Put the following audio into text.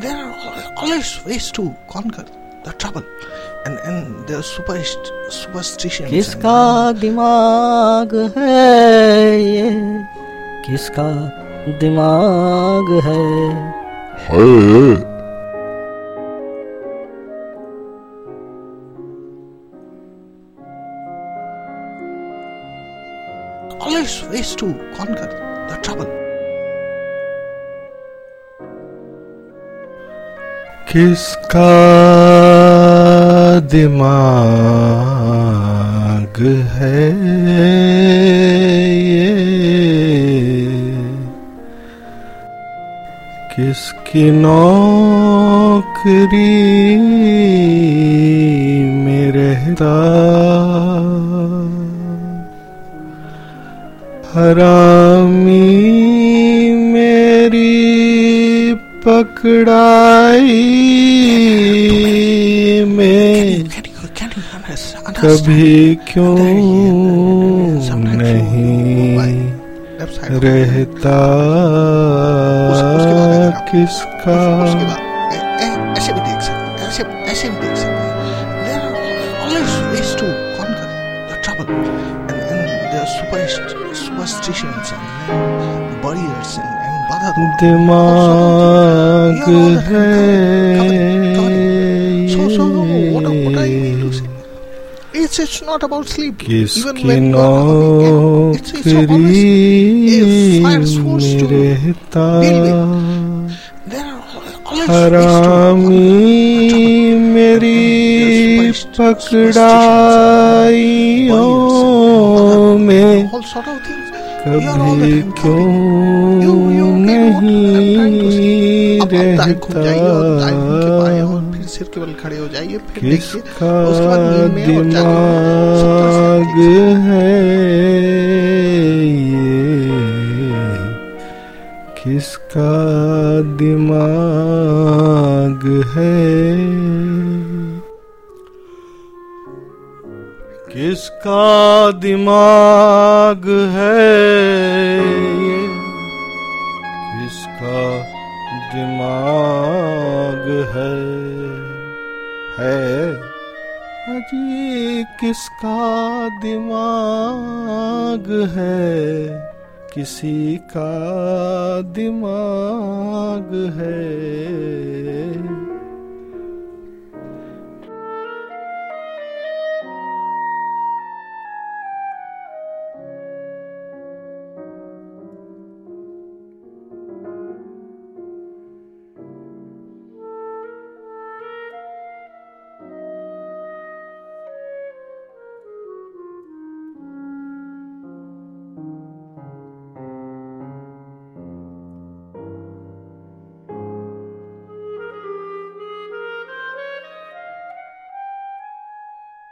There are always ways to conquer the trouble. And, and the superst- superstitions. किसका दिमाग है ये किसका दिमाग है है always ways to conquer the trouble. किसका दिमाग है ये? किसकी नौकरी में रहता? हरामी पकड़ाई में? कभी क्यों नहीं रहता किसका ऐसे भी देख सकते ऐसे ऐसे भी देख सकते हैं superstitions and barriers and, दिमाग है so so what, what are you ये to say it's it's not about sleep even किसकी when you are awake, it's, it's always a fire नौकरी force में to रहता deal with. there are always ways to हरामी मेरी पकड़ाइयों में कभी क्यों नहीं सिर खड़े हो जाइए फिर देखिए उसके बाद नींद में और दिमाग है ये किसका दिमाग है? किसका दिमाग है? है। अजी किसका दिमाग है? किसी का दिमाग है।